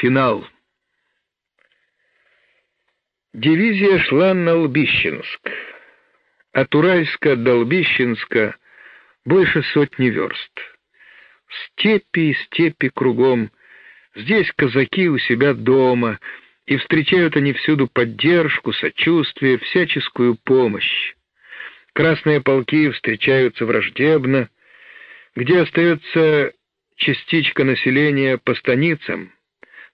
Финал. Дивизия шла на Лбищенск. От Уральска до Лбищенска больше сотни верст. Степи и степи кругом. Здесь казаки у себя дома, и встречают они всюду поддержку, сочувствие, всяческую помощь. Красные полки встречаются враждебно, где остается частичка населения по станицам,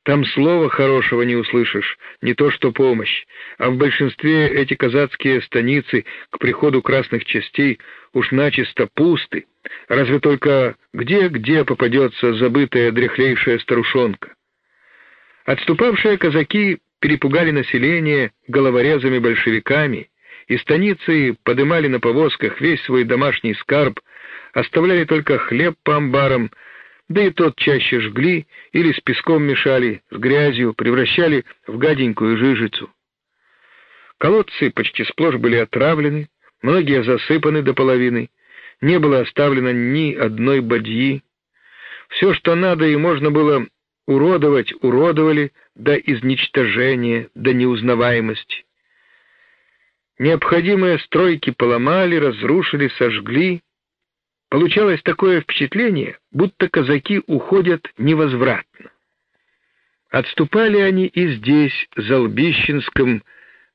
там слова хорошего не услышишь, не то что помощь, а в большинстве эти казацкие станицы к приходу красных частей уж начисто пусты, разве только где-где попадется забытая дряхлейшая старушонка. Отступавшие казаки перепугали население головорезами-большевиками, и станицы подымали на повозках весь свой домашний скарб, оставляли только хлеб по амбарам, да и тот чаще жгли или с песком мешали, с грязью превращали в гаденькую жижицу. Колодцы почти сплошь были отравлены, многие засыпаны до половины, не было оставлено ни одной бадьи. Все, что надо и можно было уродовать, уродовали до изничтожения, до неузнаваемости. Необходимые стройки поломали, разрушили, сожгли, Получалось такое впечатление, будто казаки уходят невозвратно. Отступали они и здесь, за Лбищенском,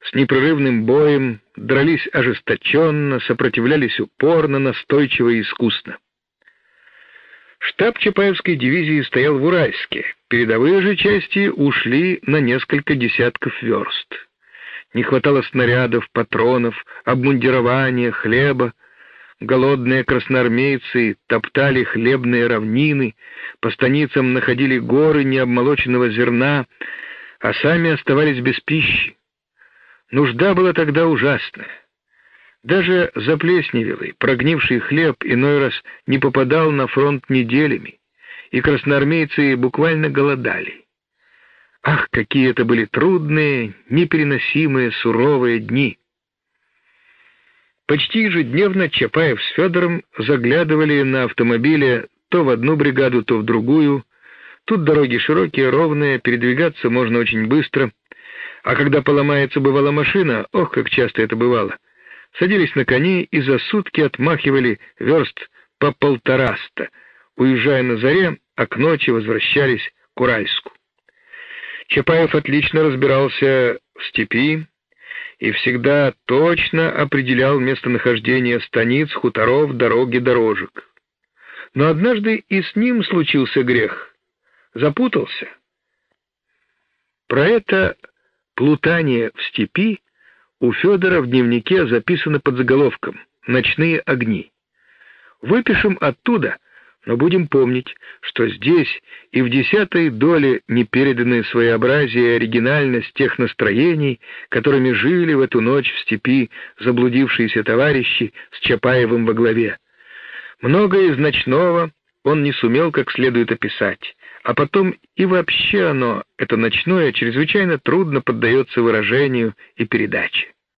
с непрерывным боем, дрались ожесточенно, сопротивлялись упорно, настойчиво и искусно. Штаб Чапаевской дивизии стоял в Уральске. Передовые же части ушли на несколько десятков верст. Не хватало снарядов, патронов, обмундирования, хлеба, Голодные красноармейцы топтали хлебные равнины, по станицам находили горы необмолоченного зерна, а сами оставались без пищи. Нужда была тогда ужасная. Даже заплесневелый, прогнивший хлеб иной раз не попадал на фронт неделями, и красноармейцы буквально голодали. Ах, какие это были трудные, непереносимые, суровые дни! Почти ежедневно Чапаев с Федором заглядывали на автомобиле то в одну бригаду, то в другую. Тут дороги широкие, ровные, передвигаться можно очень быстро. А когда поломается бывала машина, ох, как часто это бывало, садились на коней и за сутки отмахивали верст по полтораста, уезжая на заре, а к ночи возвращались к Уральску. Чапаев отлично разбирался в степи, и всегда точно определял местонахождение станиц, хуторов, дорог и дорожек. Но однажды и с ним случился грех. Запутался. Про это плутание в степи у Федора в дневнике записано под заголовком «Ночные огни». Выпишем оттуда — но будем помнить, что здесь и в десятой доле не переданы своеобразие и оригинальность тех настроений, которыми жили в эту ночь в степи заблудившиеся товарищи с Чапаевым во главе. Многое из ночного он не сумел как следует описать, а потом и вообще оно, это ночное, чрезвычайно трудно поддается выражению и передаче.